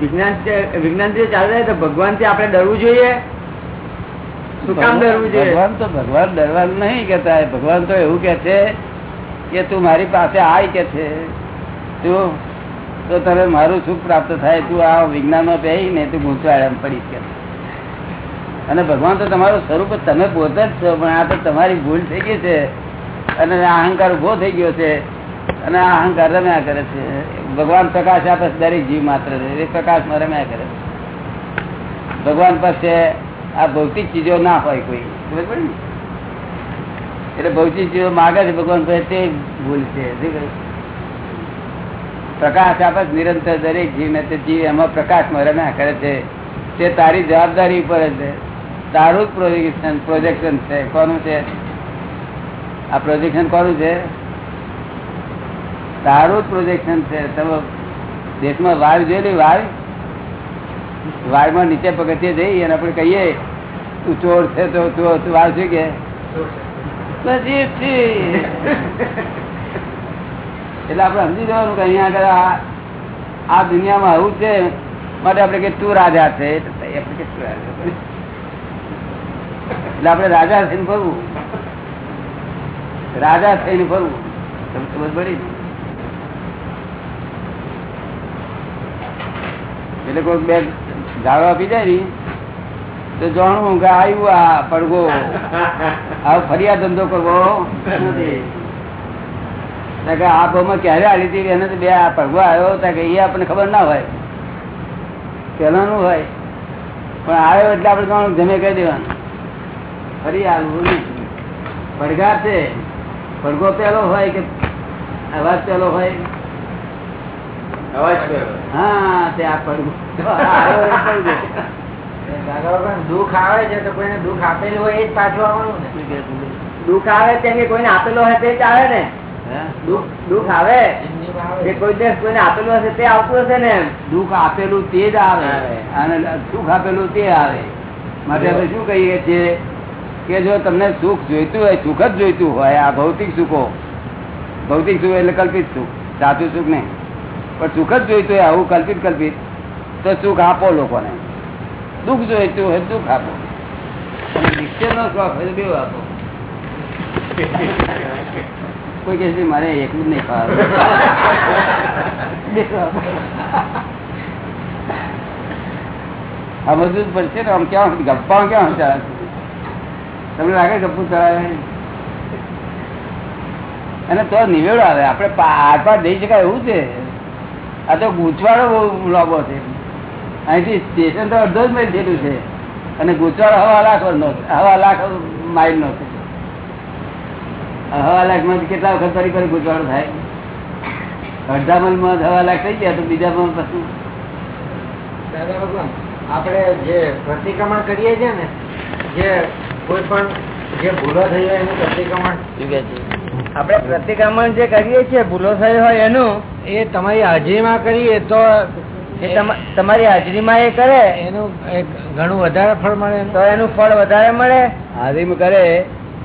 વિજ્ઞાન તો ભગવાનથી આપણે ડરવું જોઈએ? શું કામ ડરવું જોઈએ? ભગવાન તો ભગવાન ડરવાનું નહીં કેતા ભગવાન તો એવું કે છે કે તું મારી પાસે આય કે છે. તું તો તને મારું સુખ પ્રાપ્ત થાય. તું આ વિજ્ઞાનમાં પહેરી ને તું ગૂંચવાડ પડી કે અને ભગવાન તો તમારું સ્વરૂપ તમે પોતે જ છો પણ આ તો તમારી ભૂલ થઈ ગઈ છે. અને અહંકાર ઊભો થઈ ગયો છે. અને અહંકાર રમ્યા કરે છે. ભગવાન પ્રકાશ આપે છે, દરેક જીવ માત્ર એ પ્રકાશમાં રમ્યા કરે છે. ભગવાન પાસે આ ભૌતિક ચીજો ના હોય કોઈ? એટલે ભૌતિક ચીજો માગે છે ભગવાન પાસે, તે ભૂલ છે. પ્રકાશ આપે છે, નિરંતર દરેક જીવને. તે જીવ એમાં પ્રકાશમાં રમ્યા કરે છે. તે તારી જવાબદારી ઉપર છે. તારું જ પ્રોજેક્શન પ્રોજેક્શન છે. કોનું છે? આ પ્રોજેક્શન કોનું છે? તારું જ પ્રોજેક્શન છે. તમે દેશમાં વાર જોયેલી વાર વારમાં નીચે પગથિયે જઈ અને આપણે કહીએ, તું ચોર છે તો ચોર વાર શું કે? એટલે આપણે સમજી જવાનું કે અહીંયા આગળ આ- દુનિયામાં આવું છે માટે આપણે કે તું રાજા છે. એટલે આપણે રાજા થઈને ફરવું. રાજા થઈને ફરવું. તમને સમજ પડી ને? એટલે કોઈ બે ગાળો આપી જાય ને તો જાણવું કે આવ્યું, આ પડગો આ ફરિયાદ ધંધો કરવો. નથી આ ભાવમાં ક્યારે આવી હતી? એને બે આ પડગો આવ્યો ત્યાં કે એ આપણને ખબર ના હોય. પેલાનું હોય. પણ આવ્યો એટલે આપણે જાણવું જમે કહી દેવાનું. ફરી આલવું પડઘા છે. પડઘો પેલો હોય કે અવાજ પેલો હોય? અવાજ કર્યો હા. દુઃખ આવે છે તો કોઈને દુઃખ આપેલું હોય એ જ પાછું આવવાનું ને. દુઃખ આવે તેમ કે કોઈને આપેલો હોય તે જ આવે ને દુઃખ આવે. કે કોઈ દેશ કોઈને આપેલું હશે તે આવતું હશે ને દુઃખ આપેલું તે જ આવે. આવે. અને સુખ આપેલું તે આવે. માટે આપણે શું કહીએ છીએ કે જો તમને સુખ જોઈતું હોય સુખ જ જોઈતું હોય આ ભૌતિક સુખો. ભૌતિક સુખ એટલે કલ્પિત સુખ. સાચું સુખ નહીં. પણ સુખ જ જોઈતું આવું કલ્પિત કલ્પિત, તો સુખ આપો લોકોને. દુઃખ જોઈતું હોય દુઃખ આપો. આપો. કોઈ કહે મારે એકલું જ નહીં ખાવાનું. જ પડશે ને, આમ ક્યાં ગપ્પા ક્યાં ચાલે તમને લાગે ગપ્પુ ચડાવે? અને તો નિવેડો આવે. આપણે આર પાર જઈ શકાય એવું છે. આ તો ગૂંચવાડો બહુ લાંબો છે. અહીંથી સ્ટેશન તો અડધો જ માઇલ થયેલું છે. અને ગૂંચવાડો હવા લાખ નો હવા લાખ માઇલ નો છે. હવા લાખમાં કેટલા વખત ફરી ફરી ગૂંચવાડો થાય? અડધા મલમાં હવા લાખ થઈ ગયા તો બીજા માં પછી. દાદા ભગવાન આપણે જે પ્રતિક્રમણ કરીએ છીએ ને જે કોઈ પણ જે ભૂલો થઈ હોય એનું પ્રતિક્રમણ. આપણે પ્રતિક્રમણ જે કરીએ છીએ ભૂલો થઈ હોય એનું એ તમારી હાજરીમાં કરીએ તો તમારી હાજરીમાં એ કરે એનું ઘણું વધારે ફળ મળે. તો એનું ફળ વધારે મળે? હાજરીમાં કરે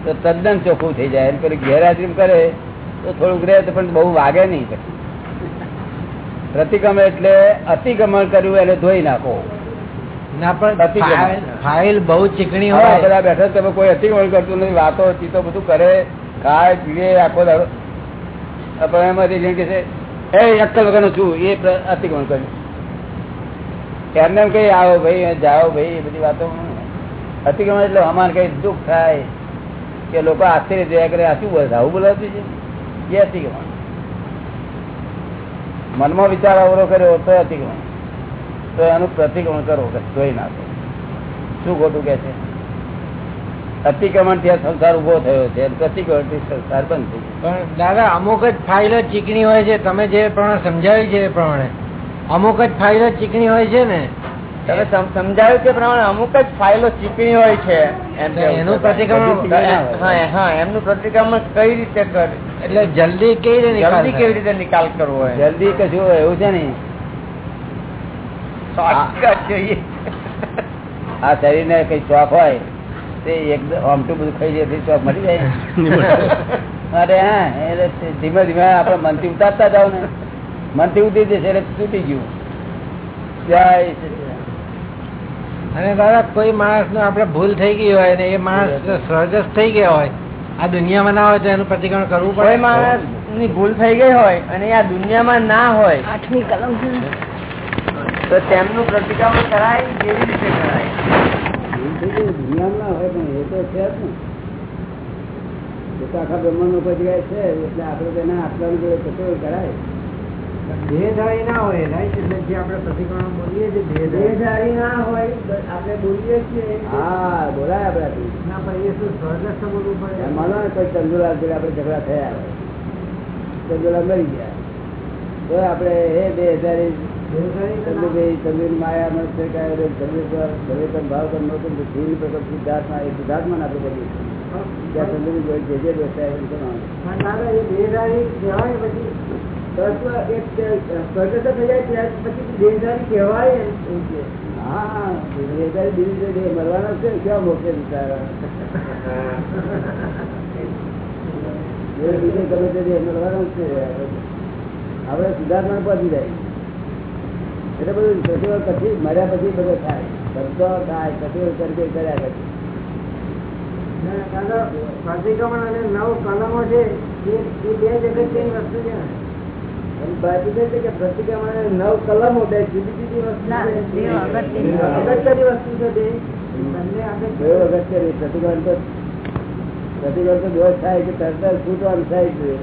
તો તદ્દન ચોખ્ખું થઈ જાય. પેલી ગેરહાજરીમાં કરે તો થોડુંક રહે તો પણ બહુ વાગે નહીં પ્રતિક્રમણ એટલે અતિક્રમણ કર્યું એને ધોઈ નાખો. ના પણ ફાઇલ બહુ ચીકણી હોય. બધા બેઠા તમે કોઈ અતિક્રમણ કરતું નથી વાતો ચીતો બધું કરે ખાય પીએ આખો દાડો. પણ એમાંથી જેમ કે છે એ અક્કલ એમને કઈ આવો ભાઈ જાઓ ભાઈ, એ બધી વાતો. અતિક્રમણ એટલે અમારે કઈ દુઃખ થાય કે લોકો આશ્ચર્ય જોયા કરે, આ શું બોલે આવું બોલાવતું છે? એ અતિક્રમણ. મનમાં વિચાર અવરો કર્યો તો અતિક્રમણ. તો એનું પ્રતિક્રમણ કરો જોઈ નાખો શું ખોટું કે છે? અતિક્રમણ ત્યાં સંસાર ઊભો થયો છે. પ્રતિક્રમણથી સંસાર બંધ થઈ પણ દાદા અમુક જ ફાઇલો ચીકણી હોય છે. તમે જે પ્રમાણે સમજાવ્યું છે એ પ્રમાણે. અમુક જ ફાઇલો ચીકણી હોય છે ને. તમે સમ- સમજાવ્યું તે પ્રમાણે અમુક જ ફાઇલો ચીકણી હોય છે? એનું પ્રતિક્રમણ. હા હા એમનું પ્રતિક્રમણ કઈ રીતે કરે એટલે જલ્દી કેવી રીતે જલ્દી કેવી રીતે નિકાલ કરવો હોય? જલ્દી કશું હોય એવું છે ને? શોર્ટકટ જોઈએ. આ શરીર ને કઈ શોખ હોય? તે એકદમ આમટું બધું ખાઈ જાય તો શોખ જાય અરે હા એટલે ધીમે ધીમે આપણે મનથી ઉતારતા જાવ ને. મનથી ઉતરી જશે એટલે તૂટી ગયું. જય અને દાદા કોઈ માણસનું આપડે ભૂલ થઈ ગઈ હોય ને એ માણસ સર્જસ થઈ ગયા હોય આ દુનિયામાં ના હોય તો એનું પ્રતિક્રમણ કરવું પડે. માણસની ભૂલ થઈ ગઈ હોય અને આ દુનિયામાં ના હોય આઠમી કલમ. તો તેમનું પ્રતિક્રમણ કરાય કેવી રીતે કરાય? દુનિયામાં તો છે જ ને તો આખા બ્રહ્માંડ ઉપર જગ્યાએ છે એટલે આપણે તેના આટલા જોડે કરાય દેહધારી ના હોય right? એટલે જે આપણે પ્રતિક્રમણ બોલીએ છીએ દેહધારી દેહધારી ના હોય આપણે બોલીએ છીએ. હા બોલાય આપણાથી. ના પણ એ શું બોલવું પડે. માનો ને કોઈ ચંદુલાલ જોડે આપણે ઝઘડા થયા હોય. ચંદુલાલ મરી ગયા. તો આપણે હે બે હજારી દેહધારી તો ના- ચંદુભાઈ ચંદુની માયા મન છે કે અરે ચંદ્રેશ્વર ભલે ભાવ કર નહોતું તો ધીરી પ્રકટ શુદ્ધાત્મા એ શુદ્ધાત્મા આપણે બોલીએ ત્યાં ચંદુની જોઈ જે જે બેસાય એમ કરવાનું. પણ દાદા એ દેહધારી કહેવાય પછી તત્વ એક સ્વર્ગસ્થ થઈ જાય ત્યાર પછી દેહધારી કહેવાય એમ એમ છે. હા બેહજારી બીજી છે એ મરવાનો છે ક્યાં મોકલે બિચારા એ બીજે ગમે તે દે, મરવાનો જ છે આપણે સુધાર્થમાં પહોંચી જાય એટલે બધું સચિવ પછી મર્યા પછી બધો થાય. શબ્દો થાય સચિવ તરીકે કર્યા અને નવ કલમો બે વસ્તુ છે. જુદી જુદી વસ્તુ પ્રતિક્રમણ તો. દોષ થાય કે તરત જ છૂટવાનું થાય છે.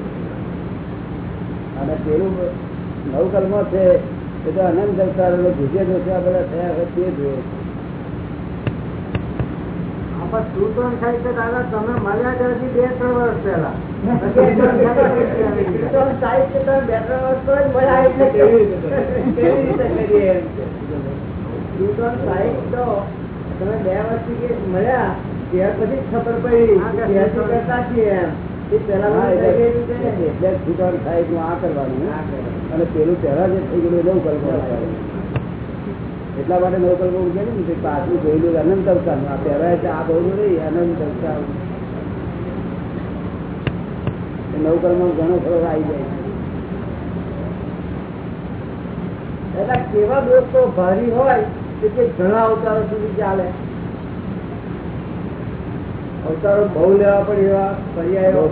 અને પેલું નવ કલમો છે એ તો અનંત અવતારો ભૂજે દોષા બધા થયા હોય તે જોઈએ તમે મળ્યા બે ત્રણ વર્ષ પહેલા. તમે બે વર્ષથી મળ્યા ત્યાર પછી જ ખબર પડી કરતા છીએ એમ. પેલા એટલે ને. આ કરવાનું. અને પેલું પહેલા જે થઈ ગયેલું એ નવ કલ્પો એટલા માટે નવ કલ્પો ઉગે ને કે પાછું જોયેલું અનંત અવતાર. આ પહેલા એટલે આ બહુ નહીં અનંત અવતાર. નવકર્મ ઘણો ખરો આવી જાય એના કેવા દોસ્તો ભારી હોય કે તે ઘણા અવતારો સુધી ચાલે. અવતારો બહુ લેવા પડે એવા પર્યાયો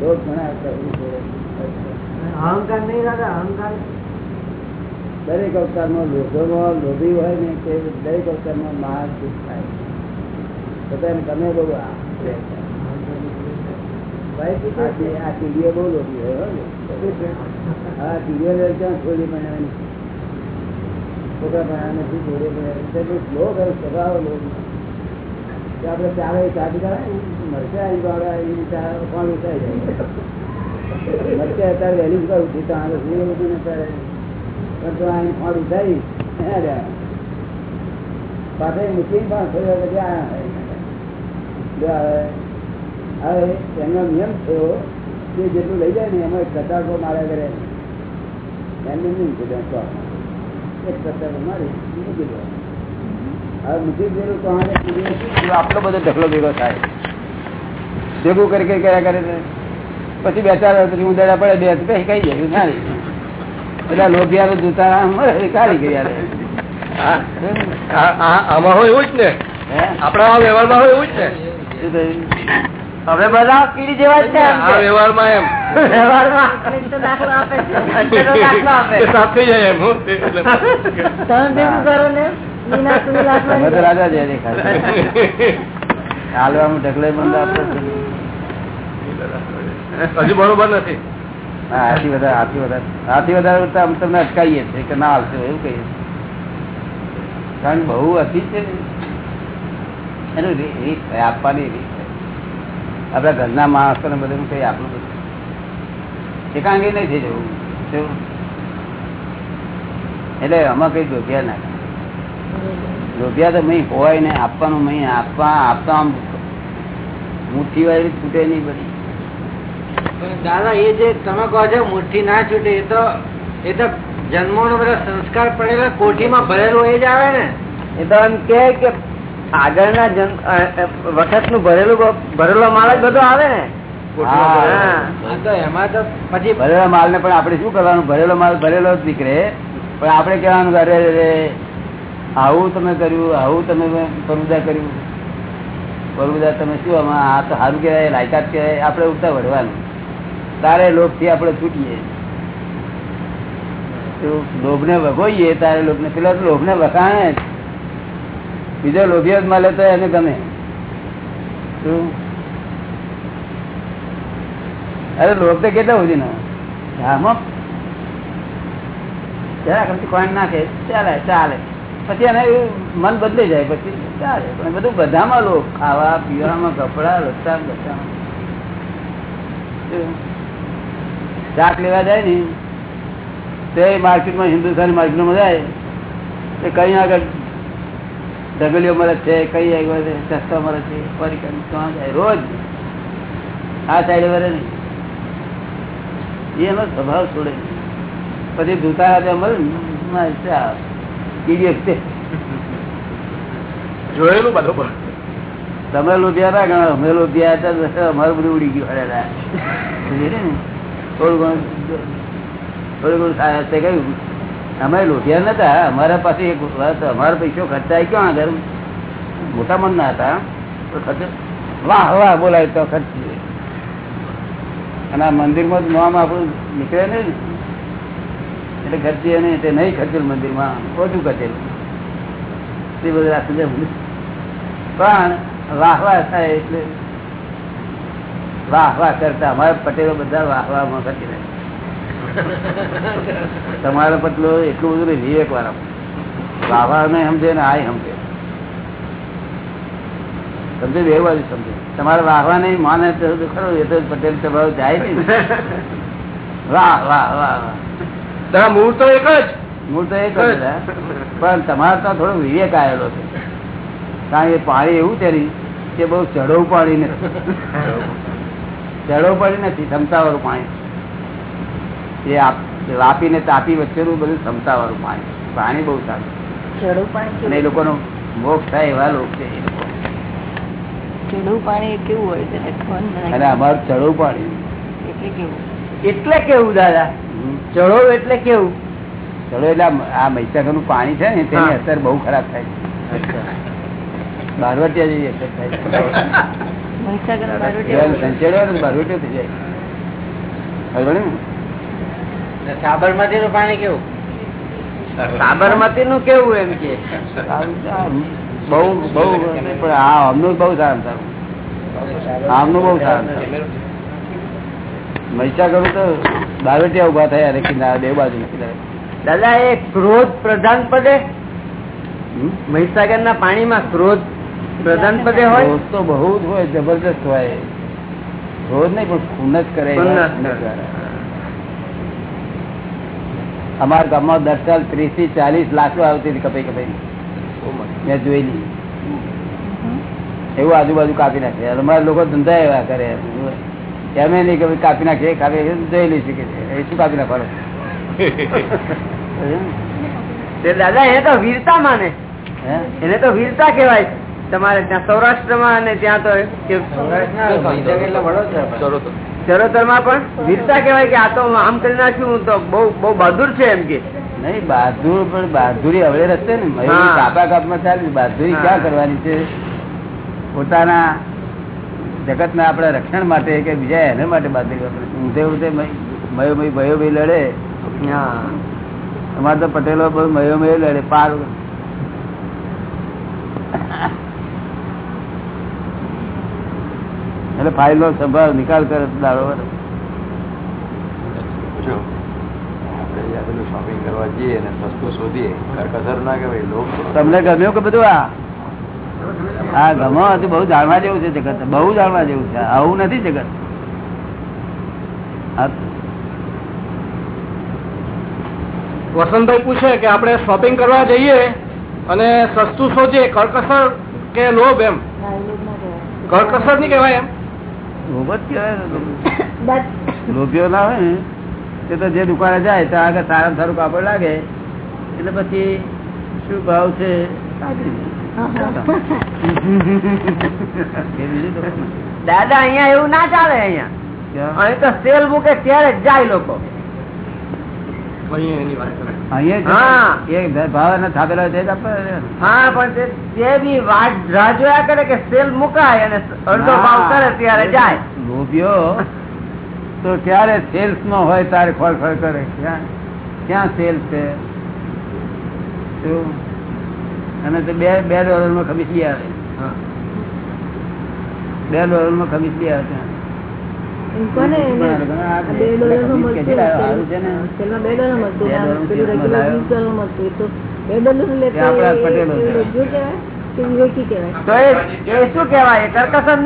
લોક ઘણા અવતાર. અહંકાર નહીં દાદા અહંકાર દરેક અવતારમાં લોભમાં લોભી હોય ને તે દરેક અવતારમાં મહાન સુખ થાય. છતાં તમે બહુ આ ટીડીઓ બહુ લોભી હોય હો. ને. ટીડીઓ ક્યાં છોડી બનાવવાની છોકરા બનાવવા નથી છોડી સ્લો કરે સ્વભાવ લોભી. આપણે ચાલે ચાલી જાય મળશે આવી વાળા એ ચા કોણ ઉઠાઈ જાય? મરચે અત્યારે વહેલી જ છું. તો આ બધું અત્યારે પણ તો અહીં ફોન ઉઠાવી. પાછળ મૂકીને પણ થોડી પછી હવે એમનો નિયમ થયો કે જેટલું લઈ જાય ને એમાં કતારકો માર્યા કરે. એમને નહીં કીધું એક કતારકો મારી, મૂકી દો. હવે મૂકી દેલું તો આટલો બધો ઢગલો ભેગો થાય. ભેગું કરી કરી કર્યા કરે. પછી બે ચાર પછી ઉદાડા પડે બે પછી કઈ જાય નારી પેલા લોભિયાનું જૂતા મળે કાઢી ગયા આમાં હોય એવું જ ને. આપણા વ્યવહારમાં હોય એવું જ ને. હવે બધા કીડી જેવા જ છે. વ્યવહારમાં એમ. વ્યવહારમાં. ને રાજા છે દેખાય હાલવાનું ઢગલે બંધ આપે. હજુ બરોબર નથી. આથી વધારે આથી વધારે આથી વધારે તમને અટકાવીએ છીએ કે ના આવશે એવું કહીએ કારણ બહુ અતિ છે એનું રીત આપવાની રીત. આપણા ઘરના માણસોને બધું કઈ આપણું બધું. એકાંગી નહીં થઈ જવું? એટલે આમાં કઈ ડોભ્યા ના ડોભ્યા તો મહી હોય ને, આપવાનું મહી આપવા, આપતા આમ મુઠ્ઠી વાળી છૂટે નહીં બધી. દાદા એ જે તમે કહો છો મુઠ્ઠી ના છૂટે એ તો એ તો જન્મો નો બધા સંસ્કાર પડેલા કોઠીમાં ભરેલો એ જ આવે ને. એ તો એમ કે આગળ આગળના વખતનું ભરેલું ભરેલો માલ જ બધો આવે ને. ભરેલો. એમાં તો પછી ભરેલા માલ ને પણ આપણે શું કરવાનું? ભરેલો માલ ભરેલો જ નીકળે. પણ આપણે કેવાનું અરે રે આવું તમે કર્યું આવું તમે પરબુદા કર્યું. પરબુદા તમે શું આમાં? આ તો સારું કહેવાય લાયકાત કહેવાય. આપડે ઉઠતા વળવાનું. તારે લોભથી આપણે છૂટીએ. લોભ ને વગોઈએ તારે લોભ ને પેલા લોભ ને વખાણે. બીજો લોભિયો જ મળે તો એને ગમે. અરે લોભ તો કેટલા સુધી નો? નાખે? ચાલે ચાલે. પછી એને મન બદલી જાય, પછી ચાલે. પણ બધું બધામાં લોભ. ખાવા, પીવામાં, કપડા રસ્તા બધામાં? શાક લેવા જાય ને તે માર્કેટમાં હિન્દુસ્તાન માર્કેટમાં જાય તે કઈ આગળ ઢગલીઓ મળે છે કઈ આગળ સસ્તા મળે છે ફરી કઈ જાય રોજ. આ સાઈડ વરે નહીં. એનો સ્વભાવ છોડે પછી ધૂતા હાથે મળે ને. બીજી વખતે. જોયેલું બરોબર તમે લોભિયા ના ગણો અમે લોભિયા હતા અમારું બધું ઉડી ગયું. હળેલા. થોડું ઘણું થોડું ઘણું સાહેબ અમે લોઢિયા નતા, અમારા પાસે એક અમારો પૈસો ખર્ચાય ક્યાં આગળ? મોટા મન ના હતા, તો વાહ વાહ, બોલાય તો ખર્ચીએ અને આ મંદિરમાં નામ આપણું નીકળે નહીં. એટલે ખર્ચીએ નહીં તે નહીં ખર્ચેલું મંદિરમાં, ઓછું ખર્ચેલું. તે બધું રાખી પણ વાહ વાહ થાય એટલે વાહ વાહ કરતા અમારા પટેલો બધા વાહ વાહમાં તમારો પટલો એટલું બધું વિવેક વાળા. વાહ વાહ ને સમજે ને આ સમજે. સમજે બે બાજુ સમજે. તમારે વાહવા નહીં માને તો ખરો એ તો પટેલ સ્વભાવ જાય નહીં વાહ વાહ વાહ વાહ. મૂળ તો એક જ. મૂળ તો એક જ પણ તમારે તો થોડો વિવેક આવેલો છે. કારણ કે પાણી એવું છે નહીં કે બહુ ચઢવું પાણી નથી ચઢવું પાણી નથી ક્ષમતાવાળું પાણી. એ વાપી ને તાપી વચ્ચેનું બધું ક્ષમતાવાળું પાણી. પાણી બહુ સારું. અને એ લોકોનો મોક્ષ થાય એવા લોકો છે એ લોકો. ચડવું પાણી કેવું હોય? છે ખબર અમારું ચઢવું પાણી. એટલે કેવું? એટલે કેવું દાદા? ચડો એટલે કેવું? ચલો એટલે આ- આ મહીસાગરનું પાણી છે ને તેની અસર બહુ ખરાબ થાય છે. બારવટિયા જેવી અસર થાય છે. સાબરમતી નું પાણી કેવું સાબરમતી નું કેવું? એમ કે. બહુ બહુ પણ આ અમનું બહુ સારું સારું આમનું બહુ સારું. મહીસાગર તો બારવટિયા ઊભા થયા રે કિનારા બે બાજુ કિનારે. દાદા એ ક્રોધ પ્રધાન પદે? મહિસાગર મહીસાગર ના પાણીમાં ક્રોધ પ્રધાન પદે હોય? રોજ તો બહુ જ હોય જબરદસ્ત હોય. રોજ નહીં પણ ખૂન જ કરે. અમારા ગામમાં દર સાલ ત્રીસથી ચાલીસ લાખો આવતી હતી કપાઈ કપાઈ મેં જોયેલી. એવું આજુબાજુ કાપી નાખે. અમારા લોકો ધંધા એવા કરે. એમ નહીં કે કાપી નાખે કાપી. જોયેલી છે એ શું કાપી નાખવાનું? દાદા એ તો વીરતા માને. હે? એને તો વીરતા કહેવાય. તમારે ત્યાં સૌરાષ્ટ્રમાં અને ત્યાં તો ચરોતર વડોદરા પણ. વીરતા કેવાય કે આ તો આમ કરી નાખ્યું તો બહુ બહુ બહાદુર છે એમ કે. નહીં બહાદુર પણ બહાદુરી હવે રસ્તે ને. કાપા કાપમાં ચાલી બહાદુરી ક્યાં કરવાની છે? પોતાના જગત ના આપણા રક્ષણ માટે કે બીજા એને માટે બહાદુરી. ઊંધે ઊંધે મય- મયો મય ભયો ભાઈ લડે અમારે તો પટેલો બહુ મયો મયો લડે પાર એટલે ફાઇલ નો સંભાળ નિકાલ કરે દાડો વળે. જો આપણે જ્યાં પેલું શોપિંગ કરવા જઈએ ને સસ્તું શોધીએ કરકસર ના કહેવાય લોક તમને ગમ્યું કે બધું આ? હા ગમો હતું બહુ જાણવા જેવું છે જગત. બહુ જાણવા જેવું છે. આવું નથી જગત. વસંતભાઈ પૂછે કે આપણે શોપિંગ કરવા જઈએ અને સસ્તું શોધીએ કરકસર કે લોભ એમ. કરકસર નહીં કહેવાય એમ? લોભ કહેવાય ને. લોભીઓ ના હોય ને તે તો જે દુકાને જાય ત્યાં આગળ સારા સારું કાપડ લાગે એટલે પછી શું ભાવ છે. દાદા અહિયાં એવું ના ચાલે અહિયાં. અહીં તો સેલ મૂકે ત્યારે જ જાય લોકો અહીંયા એની વાત કરે. અહીંયા જ એ ભાવ થાપેલો હોય તે સેલ ત્યારે સેલ્સ નો હોય તારે ખોળ ખોળ કરે? ક્યાં? ક્યાં સેલ્સ છે? અને તે બે બે ડોલરમાં ખમીસ આવે. બે ડોલરમાં ખમીસ આવે. કોને નામ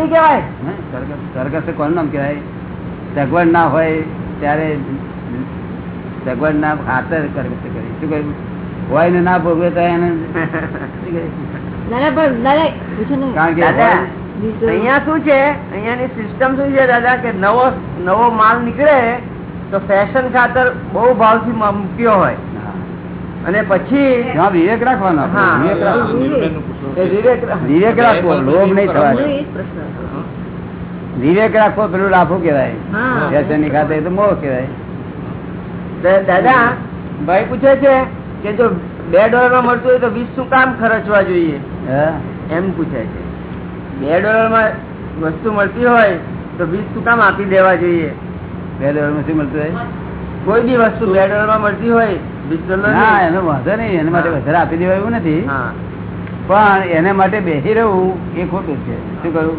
કેવાય સગવડ ના હોય ત્યારે સગવડ ના ખાતર કરકસે કરી. શું કહ્યું? હોય ને ના ભોગવે તો એને કારણ કે અહીંયા શું છે? અહિયાં સિસ્ટમ શું છે દાદા? કે નવો નવો માલ નીકળે તો ફેશન ખાતર બહુ ભાવથી મૂક્યો હોય. અને પછી વિવેક રાખવાનો વિવેક રાખવો લોભ નહીં હતો. વિવેક રાખવો પેલું લાફો કેવાય ફેશનની ખાતે તો મોહ કેવાય દાદા ભાઈ પૂછે છે કે જો બે ડોલરમાં મળતું હોય તો વીસ શું કામ ખર્ચવા જોઈએ? હા? એમ પૂછે છે. બે ડોલરમાં વસ્તુ મળતી હોય તો વીસ શું કામ આપી દેવા જોઈએ. બે ડોલરમાં શું મળતું હોય? કોઈ બી વસ્તુ બે ડોલરમાં મળતી હોય વીસ ડોલર ના એનો વાંધો નહીં. એના માટે વધારે આપી દેવા એવું નથી. પણ એને માટે બેસી રહેવું એ ખોટું છે. શું કરું?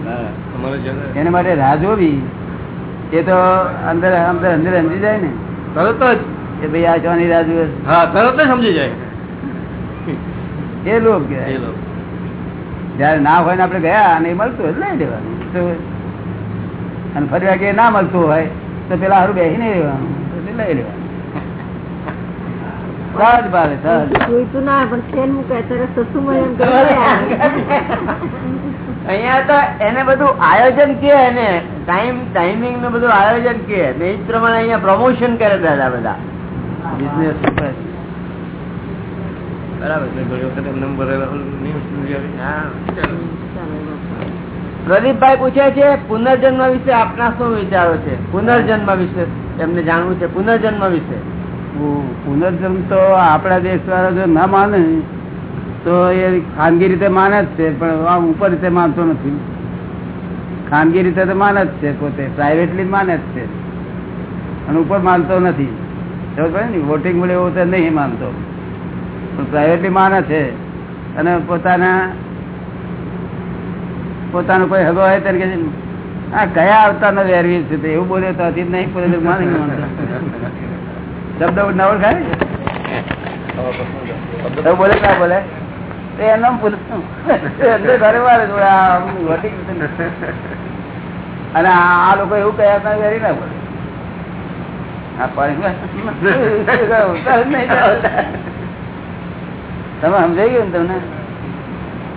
તમારે એના માટે રાહ જોવી. એ તો અંદર અંદર અંદર સમજી જાય ને. તરત જ. કે ભાઈ આ જવાની રાહ જોવે હા તરત જ સમજી જાય. એ એ કહેવાય. લોકો. જયારે ના હોય ને આપડે ગયા અને એ મળતું હોય લઈ લેવાનું અને ફરી વાગે ના મળતું હોય તો પેલા હારું બેસી નહીં રહેવાનું એટલે લઈ લેવાનું. સહજ ભાવે સહજ. ના પણ અહીંયા તો એને બધું આયોજન કે એને ટાઈમ ટાઈમિંગનું બધું આયોજન કે એ પ્રમાણે અહીંયા પ્રમોશન કરે દાદા બધા. બિઝનેસ. બરાબર છે ઘણી વખત એમને. પ્રદીપભાઈ પૂછે છે પુનર્જન્મ વિશે આપના શું વિચારો છે? પુનર્જન્મ વિશે એમને જાણવું છે પુનર્જન્મ વિશે. પુનર્જન્મ તો આપણા દેશ વાળા જો ના માને તો એ ખાનગી રીતે માને જ છે પણ આમ ઉપર રીતે માનતો નથી. ખાનગી રીતે તો માને જ છે પોતે પ્રાઇવેટલી માને જ છે. અને ઉપર માનતો નથી. ખબર પડે ને? વોટિંગ મળે એવું તો નહીં માનતો. પ્રાઇવેટલી માને છે. અને પોતાના, પોતાનો કોઈ હગો હોય ત્યારે કે આ કયા અવતારનો વેરવીર છે? એવું બોલે તો હજી નહીં બોલે માને શબ્દ ના ઓળખાય? બોલે ના બોલે? એનું. અને આ લોકો એવું કયા હતા વેરી ના બોલે. આ પાણી ઉતાર જ નહીં ચાલતા. તમે સમજાઈ ગયું ને તમને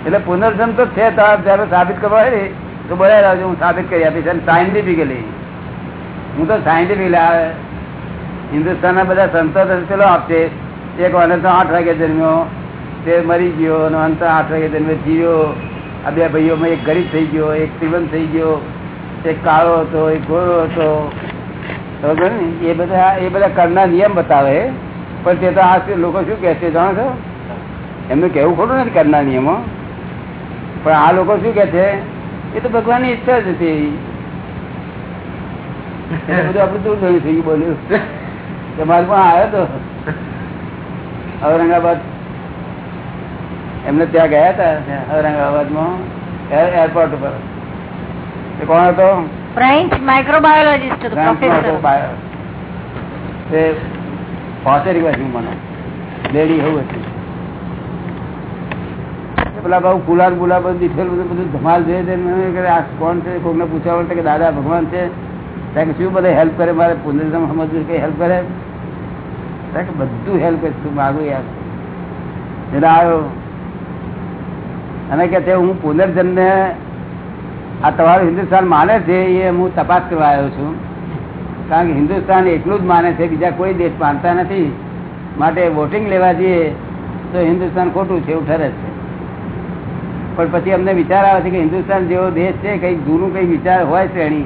એટલે પુનર્જન્મ તો છે તો આ જયારે સાબિત કરવા હોય ને તો બોલાવી લાવજો હું સાબિત કરી આપીશ અને સાયન્ટિફિકલી હું તો સાયન્ટિફિકલી આ હિન્દુસ્તાનના બધા સંતો તો પેલો આપશે એક વાને તો આઠ વાગે જન્મ્યો તે મરી ગયો અને અંત આઠ વાગે જન્મે જીવ્યો આ બે ભાઈઓમાં એક ગરીબ થઈ ગયો એક શ્રીમંત થઈ ગયો એક કાળો હતો એક ગોળો હતો ખબર ને એ બધા એ બધા કર્મના નિયમ બતાવે પણ તે તો આ શું લોકો શું કહે છે જાણો છો એમનું કેવું ખોટું નથી કર્મના નિયમો. પણ આ લોકો શું કે છે? એ તો ભગવાનની ઈચ્છા જ હતી બધું આપડે દૂર થઈ ગયું બોલ્યું. તમારે પણ આવ્યો હતો ઔરંગાબાદ. એમને ત્યાં ગયા હતા ઔરંગાબાદમાં એર- એરપોર્ટ ઉપર. એ કોણ હતો? ફ્રેન્ચ માઇક્રોબાયોલોજીસ્ટ હતો પ્રોફેસર. તે પોતેરી બાજુ મને. લેડી એવું હતી. પેલા બહુ ગુલાબ ગુલાબ દીઠેલ બધું બધું ધમાલ જોઈએ આ કોણ છે? કોઈને પૂછવા વળતે કે દાદા ભગવાન છે. ત્યાં શું બધા હેલ્પ કરે? મારે પુનર્જન્મ સમજવું કઈ હેલ્પ કરે? ત્યાં કે બધું હેલ્પ કરે. તું માગું યાર. એટલે આવ્યો. અને કે તે હું પુનર્જન્મને આ તમારું હિન્દુસ્તાન માને છે એ હું તપાસ કરવા આવ્યો છું. કારણ કે હિન્દુસ્તાન એટલું જ માને છે, બીજા કોઈ દેશ માનતા નથી. માટે વોટિંગ લેવા જઈએ તો હિન્દુસ્તાન ખોટું છે એવું ઠરે છે. પણ પછી અમને વિચાર આવે છે કે હિન્દુસ્તાન જેવો દેશ છે કંઈક જૂનું કંઈક વિચાર હોય શ્રેણી,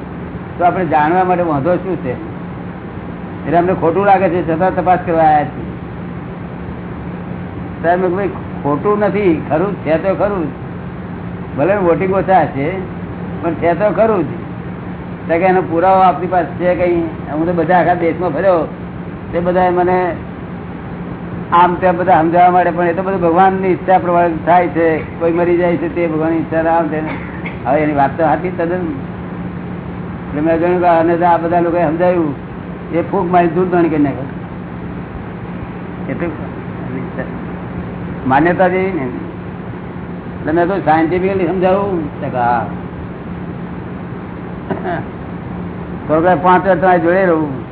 તો આપણે જાણવા માટે વાંધો શું છે? એટલે અમને ખોટું લાગે છે, છતાં તપાસ કરવા આવ્યા છીએ. સાહેબ, મેં ભાઈ, ખોટું નથી, ખરું છે તો ખરું જ. ભલે વોટિંગ ઓછા છે પણ છે તો ખરું જ. કે એનો પુરાવો આપણી પાસે છે કઈ? હું તો બધા આખા દેશમાં ફર્યો, તે બધાએ મને આમ ત્યાં બધા સમજાવવા માટે પણ એ તો બધું ભગવાનની ઈચ્છા પ્રમાણે થાય છે. કોઈ મરી જાય છે તે ભગવાનની ઈચ્છા આમ છે હવે એની વાત તો હતી તદ્દન. એટલે મેં જોયું કે અને આ બધા લોકોએ સમજાવ્યું. એ ફૂંક મારી દૂર ગણી કરી નાખે. એટલે માન્યતા જેવી ને. એટલે મેં તો સાયન્ટિફિકલી સમજાવું હા. તો પાંચ વર્ષ તમારી જોડે રહું.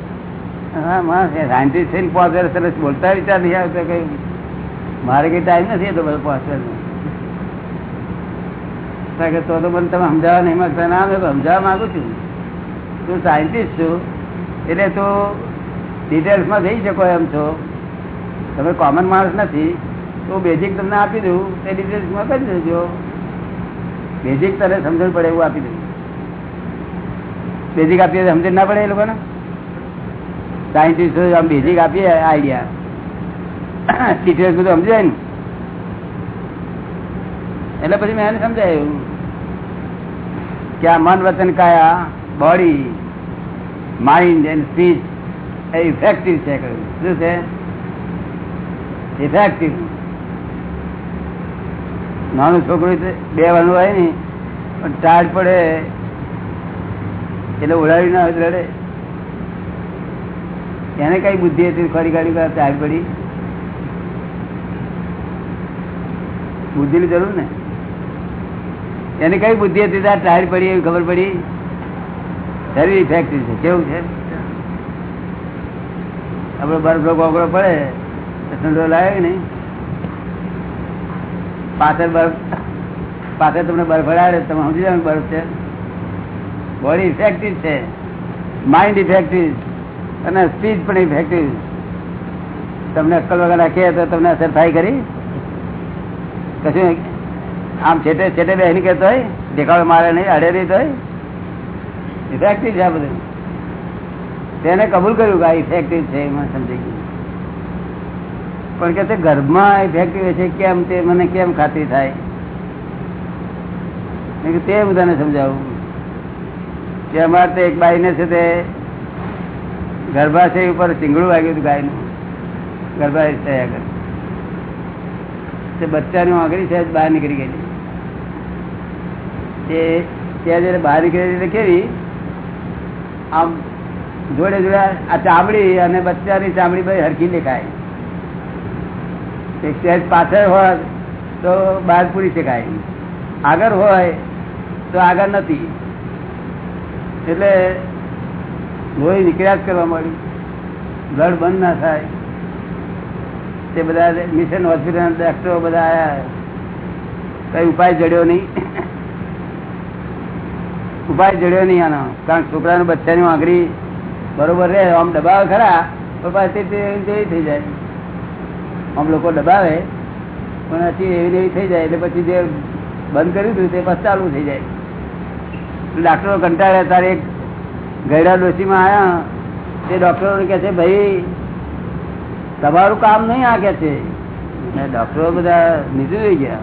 હા માં સાયન્ટિસ્ટ થઈને પાંચ બોલતા વિચાર નહીં આવતો કઈ મારે કઈ ટાઈમ નથી તો બધો પાંચ વર્ષ તો તો મને તમે સમજાવવા નહીં માંગતા ના મેં સમજાવવા માંગુ છું. તું સાયન્ટિસ્ટ છું, એટલે તું ડિટેલ્સમાં જઈ શકો એમ છો. તમે કોમન માણસ નથી, તો બેઝિક તમને આપી દઉં તે ડિટેલ્સમાં કરી દેજો. બેઝિક તને સમજણ પડે એવું આપી દઉં. બેઝિક આપીએ સમજણ ના પડે એ લોકોને. સાયન્ટિસ્ટ આમ બેઝિક આપીએ આઈડિયા ડિટેલ્સ બધું સમજાય ને. એટલે પછી મેં એને સમજાયું કે આ મન વચન કાયા બોડી માઇન્ડ એન્ડ સ્પીચ એ ઇફેક્ટિવ છે કહ્યું. શું છે? ઇફેક્ટિવ નાનું છોકરું બે વાનું હોય ને, પણ ચાર્જ પડે, એટલે ઉડાવી ના હોય રડે. એને કઈ બુદ્ધિ હતી? ખરી ગાડી આવી પડી? બુદ્ધિ ની જરૂર ને? એની કઈ બુદ્ધિ હતી? ત્યાં ટાયર પડી એવી ખબર પડી? શરીર ઇફેક્ટિવ છે. કેવું છે? આપડે બરફ કોકડો પડે ઠંડો લાગે ને પાછળ બરફ, પાછળ તમને બરફ અડાડે તમે સમજી જાવ બરફ છે. બોડી ઇફેક્ટિવ છે. માઇન્ડ ઇફેક્ટિવ અને સ્પીચ પણ ઇફેક્ટિવ તમને અક્કલ વગર રાખીએ તો તમને અસર થાય કરી કશું આમ છેટે છેટે બેસી કહેતો હોય, દેખાડો મારે નહીં, અડે નહીં તો ઇફેક્ટિવ છે બધું. તેને કબૂલ કર્યું કે આ ઇફેક્ટિવ છે, એમાં સમજી ગયું. પણ કે તે ગર્ભમાં ઇફેક્ટિવ છે, કેમ તે મને કેમ ખાતરી થાય? તે બધાને સમજાવું. કે અમારે તો એક બાઈને છે તે ગર્ભાશય ઉપર ચીંગડું વાગ્યું હતું ગાયનું. ગર્ભાશય થયા કરે. તે બચ્ચાની આંગળી છે બહાર નીકળી ગયેલી. તે ત્યાં જયારે બહાર નીકળેલી એટલે કેવી? આમ જોડે જોડે આ ચામડી અને બચ્ચાની ચામડી ભાઈ હરખી દેખાય. એક સહેજ પાછળ હોય તો બહાર પૂરી શકાય. આગળ હોય તો આગળ નથી. એટલે લોહી નીકળ્યા જ કરવા મળી બ્લડ બંધ ના થાય. તે બધા મિશન હોસ્પિટલ ડોક્ટરો બધા આયા. કઈ ઉપાય જડ્યો નહીં. ઉપાય જડ્યો નહીં આનો. કારણ છોકરાનું બચ્ચાની આંગળી બરોબર રહે. આમ દબાવે ખરા તો પાછી જેવી થઈ જાય. આમ લોકો દબાવે, પણ પછી એવી એવી થઈ જાય. એટલે પછી જે બંધ કર્યું હતું તે પછી ચાલુ થઈ જાય. ડાક્ટરો કંટાળ્યા તારે ગયડા ડોશીમાં આવ્યા તે ડોક્ટરો કે છે, ભાઈ, તમારું કામ નહીં આ કે છે. ડોક્ટરો બધા નીચે ગયા.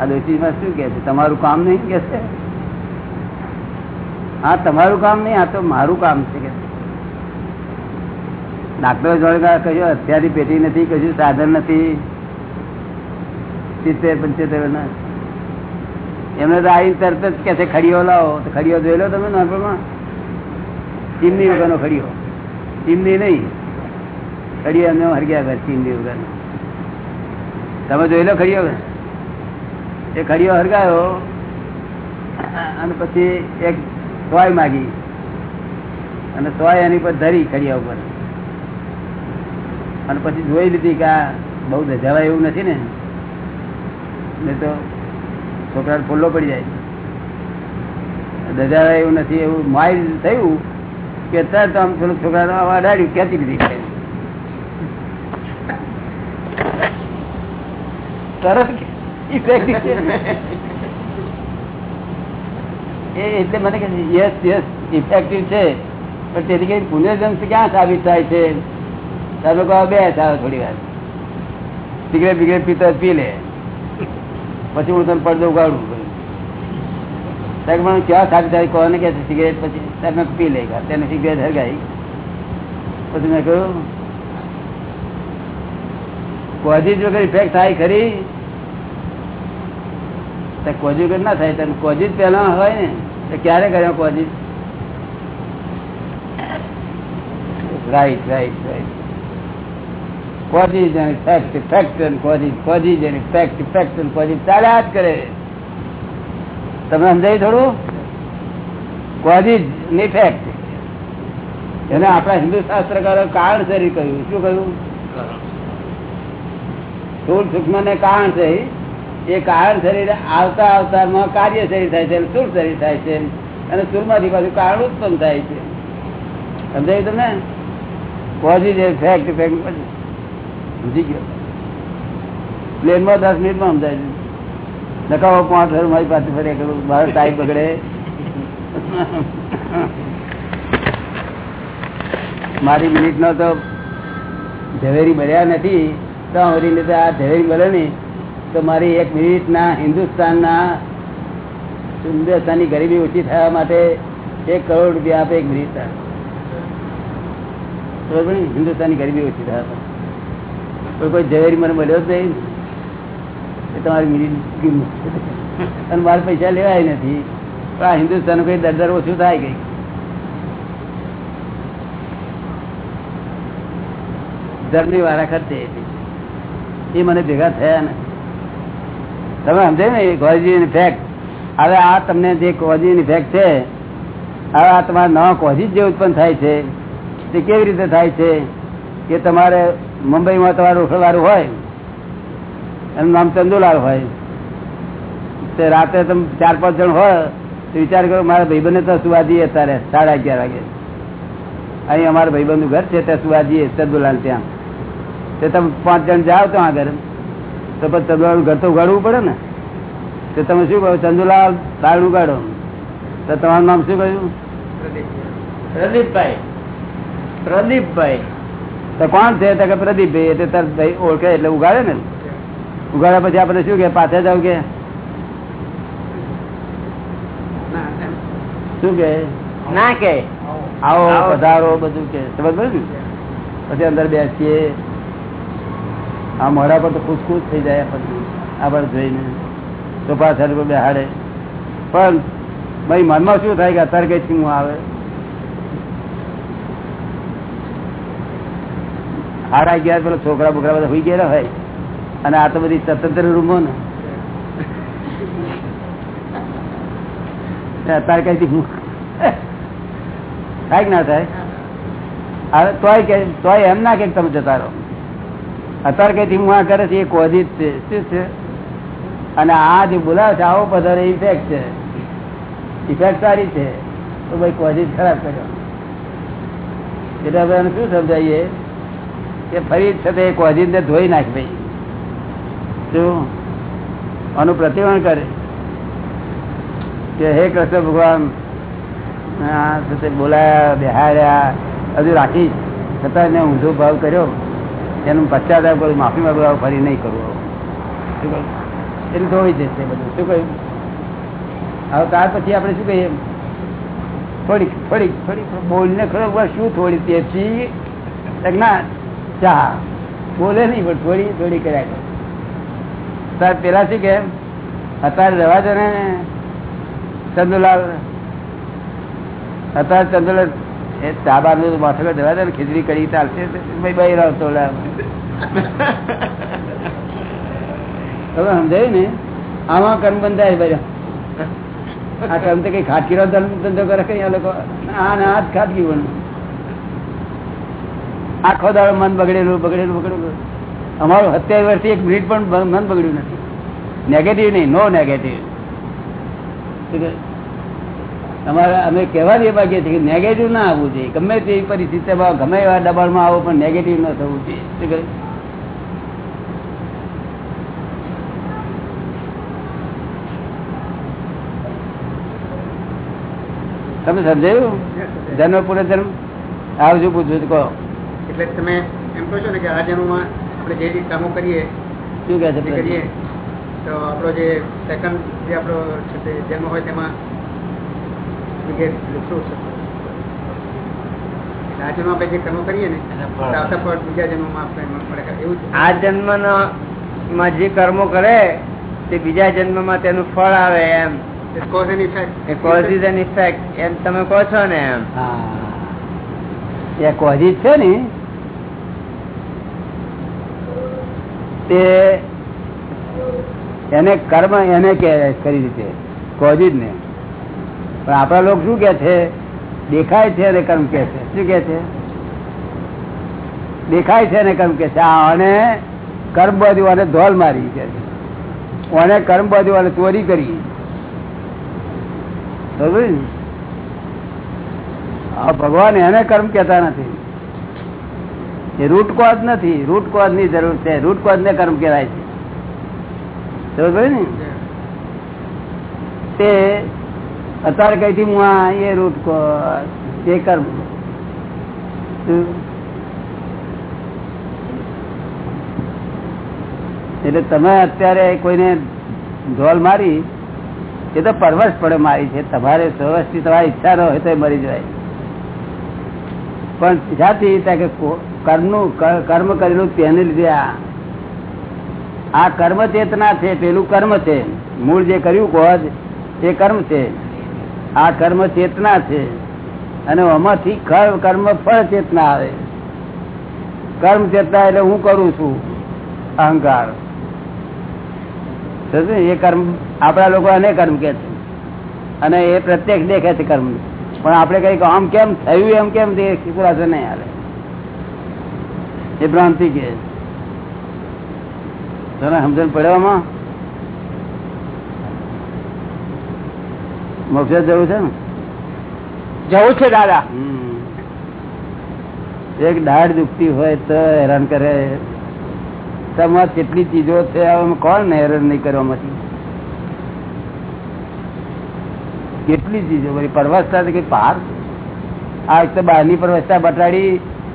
આ ડોશીમાં શું કે છે, તમારું કામ નહીં કે છે? હા, તમારું કામ નહીં, આ તો મારું કામ છે કે ડાક્ટરો જોડે કહ્યું અત્યારની પેટી નથી, કશું સાધન નથી. સિત્તેર, પંચોતેર ના એમને તો આવી તરત જ કે છે, ખડીઓ લાવો. તો ખડીઓ જોઈ લો તમે નાનપણમાં ચીમની વગરનો ખડીઓ ચીમની નહીં. ખડીઓ એમને હરગ્યા કરે ચીમની વગરનો. તમે જોઈ લો ખડીઓ એ ખડિયો હરગાયો અને પછી એક સોય માગી. અને સોય એની પર ધરી ખડિયા ઉપર. અને પછી જોઈ લીધી કે આ બહુ ધજાવાય એવું નથી ને. નહીં તો છોકરા ફોલ્લો પડી જાય. ધજાવાય એવું નથી, એવું માઇલ થયું. કે તો આમ થોડું છોકરા અડાડ્યું ક્યાંથી લીધી તરત એટલે મને કે યસ યસ ઇફેક્ટિવ છે. પણ તેથી કઈ પુનર્જન્મ ક્યાં સાબિત થાય છે? તમે કહો બે થાય થોડી વાર. સિગરેટ બિગરેટ પીતો, પી લે. પછી હું તને પડદો ઉગાડું. સાહેબ મને ક્યાં સાબિત થાય, કોને કે છે સિગરેટ પછી સાહેબ મેં પી લે તેને સિગરેટ હરગાઈ પછી મેં કહ્યું કોઝિજ વગર ઇફેક્ટ થાય ખરી? તો કોઝિજ વગર ના થાય. તમે કોઝિજ પહેલા હોય ને, તો ક્યારે કર્યો causes right right right causes અને ફેક્ટ ફેક્ટ અને કોઝિજ કોઝિજ અને ફેક્ટ ફેક્ટ અને કોઝિજ ચાલ્યા જ કરે. તમે સમજાયું થોડું? કોઝિજ એને આપણા હિન્દુ શાસ્ત્રકારો કારણ શરીર કહ્યું. શું કહ્યું? સ્થુલ સૂક્ષ્મ ને કારણ છે. એ કારણ શરીર આવતા અવતારમાં કાર્ય શરીર થાય છે અને શરીર થાય છે. અને સ્થૂળમાંથી પાછું કારણ ઉત્પન્ન થાય છે. સમજાયું તમને? પોઝિટિવ ફેક્ટ ફેક્ટ સમજી ગયો. પ્લેનમાં દસ મિનિટમાં સમજાય છે. નકાવો પાંચ હજાર મારી પાસે ફરે કરું બહાર ટાઈપ બગડે. મારી મિનિટનો તો ઝવેરી મળ્યા નથી. તો હરીને તો આ ઝવેરી મળે નહીં તો મારી એક મિનિટના હિન્દુસ્તાનના હિન્દુસ્તાનની ગરીબી ઓછી થવા માટે એક કરોડ રૂપિયા આપે એક મિનિટ ને? હિન્દુસ્તાનની ગરીબી ઓછી થવા કોઈ ઝવેરી મને મળ્યો જ નહીં. તમારી મિનિટ અને મારે પૈસા લેવાય નથી. પણ આ હિન્દુસ્તાન કઈ દર ઓછું થાય ગઈ ધર્મની ખર્ચે એ મને ભેગા થયા ને તમે સમજે ને કોઝી ફેક્ટ હવે આ તમને જે કોઝી ફેક્ટ છે, હવે આ તમારા નવા કોઝી જે ઉત્પન્ન થાય છે, તે કેવી રીતે થાય છે, કે તમારે મુંબઈમાં તમારું ઓળખવાળું હોય એનું નામ ચંદુલાલ હોય. તે રાતે તમે ચાર પાંચ જણ હોય તો વિચાર કરો મારા ભાઈબંધને તો સુવા જઈએ અત્યારે સાડા અગિયાર વાગે. અહીં અમારા ભાઈબંધનું ઘર છે ત્યાં સુવા જઈએ ચંદુલાલ ત્યાં. તે તમે પાંચ જણ જાઓ તો આગળ તો પછી ચંદુલાલ ઘર તો ઉગાડવું પડે ને. તો તમે શું કહો ચંદુલાલ દાળ ઉગાડો. તો તમારું નામ શું કહ્યું? પ્રદીપભાઈ. પ્રદીપભાઈ. તો કોણ છે? તો કે પ્રદીપભાઈ એટલે તાર ભાઈ ઓળખે એટલે ઉગાડે ને. ઉગાડ્યા પછી આપણે શું કે પાછા જાવ કે? શું કે? ના કે. આવો પધારો બધું કે. સમજ પડી પછી અંદર બેસીએ. આ મોઢા પર તો ખુશ ખુશ થઈ જાય આપણને આપણે જોઈને. સોફા સર પર બેહાડે. પણ ભાઈ મનમાં શું થાય કે અત્યારે કઈ શું આવે? હારા ગયા પેલા છોકરા બોકરા બધા હોઈ ગયેલા હોય. અને આ તો બધી સ્વતંત્ર રૂમો ને. અત્યારે કઈ હું થાય ના થાય? હવે તોય કે તોય એમ ના કે તમે જતા રહો. અત્યારે કઈ હું આ કરે છે એ કોઝિજ છે. શું છે? અને આ જે બોલાવે છે, આવો પધારે ઇફેક્ટ છે. ઇફેક્ટ સારી છે. તો ભાઈ કોઝિજ ખરાબ કર્યો. એટલે હવે શું સમજાવીએ? કે ફરી છે એ કોઝિજ ને ધોઈ નાખ ભાઈ. આનું પ્રતિવહન કરે. કે હે કૃષ્ણ ભગવાન સાથે બોલાયા, બેહાડ્યા, હજુ રાખી. છતાં એને ઊંધો ભાવ કર્યો. એનું પશ્ચાતાપ કરું, માફી માંગુ ફરી નહીં કરવું એટલે ધોઈ જશે બધું. શું કહ્યું? હવે ત્યાર પછી આપણે શું કહીએ? થોડીક થોડીક થોડીક બોલને ખરો શું થોડી? તેથી તો ના ચા. બોલે નહીં, પણ થોડી થોડી કર્યા કરે. તાર પેલા શું કે? અત્યારે રહેવા દે ને ચંદુલાલ. અત્યારે ચંદુલાલ એ ચાબા નું માથે રહેવા દે ને, ખીચડી કરી ચાલશે ભાઈ ભાઈ રહો તમે સમજાયું ને? આમાં કર્મ બંધાય ભાઈ. આ કર્મ તો કઈ ખાટકીનો ધંધો કરે કઈ આ લોકો? આ ને, આ જ ખાટકી બનવું આખો દાડો મન બગડેલું બગડેલું બગડેલું. અમારું સત્યાવીસ વર્ષથી એક મિનિટ પણ મન બગડ્યું નથી. નેગેટિવ નહીં નો નેગેટિવ તમારે અમે કહેવા દે બાકી છીએ કે નેગેટિવ ના આવવું જોઈએ. ગમે તેવી પરિસ્થિતિમાં ગમે એવા દબાણમાં આવો પણ નેગેટિવ ન થવું જોઈએ? તમે સમજાયું? જન્મ પૂરે જન્મ આવજો પૂછવું કહો. એટલે તમે એમ કહો છો ને કે આ જન્મમાં આપણે જે રીતે કામો કરીએ શું કહે છે કરીએ તો આપણો જે સેકન્ડ જે આપણો છે જન્મ હોય તેમાં આ જન્મમાં જે કર્મો કરે તો બીજા જન્મમાં જે. કર્મો કરે તે બીજા જન્મમાં તેનું ફળ આવે એમ. કોઝિઝ એન્ડ ઇફેક્ટ એમ તમે કહો છો ને એમ. કોઝિઝ છે ને તે એને કર્મ એને કરી રીતે જ ને. પણ આપણા લોકો શું કે છે? દેખાય છે અને કર્મ કે છે. શું કે છે? દેખાય છે અને કર્મ કે છે. આ અને કર્મ બાજુ અને ધોલ મારી કે છે. અને કર્મ બાજુ અને ચોરી કરી. ભગવાન એને કર્મ કેતા નથી. એ રૂટ કોઝ નથી. રૂટ કોઝની જરૂર છે. રૂટ કોઝ ને કર્મ કહેવાય છે. તે અત્યારે કઈ થી હું એ રૂટ કોઝ એ કર્મ. એટલે તમે અત્યારે કોઈને ઢોલ મારી, એ તો પરવશ પડે મારી છે. તમારે વ્યવસ્થિત તમારી ઈચ્છા ન હોય તો મરી જાય પણ જાતી કર્મ કરેલું તેને લીધે આ કર્મ ચેતના છે, પેલું કર્મ છે. મૂળ જે કર્યું કોજ તે કર્મ છે. આ કર્મ ચેતના છે. અને આમાંથી કર્મ ફળ ચેતના આવે. કર્મ ચેતના એટલે હું કરું છું. અહંકાર. એ કર્મ આપણા લોકો એને કર્મ કે છે. અને એ પ્રત્યક્ષ દેખે છે કર્મ. પણ આપણે કઈ આમ કેમ થયું એમ કેમ તે ખુલાસો નહીં હાલે. એ ભ્રાંતિ કે તને સમજણ પડવામાં મોક્ષ જવું છે ને? જવું છે દાદા. એક દાઢ દુખતી હોય તો હેરાન કરે. તમારે કેટલી ચીજો છે કોણ ને હેરાન નહીં કરવામાંથી? કેટલી ચીજો બધી પરવસતા પાર આ એક તો બહારની પરવસતા બટાડી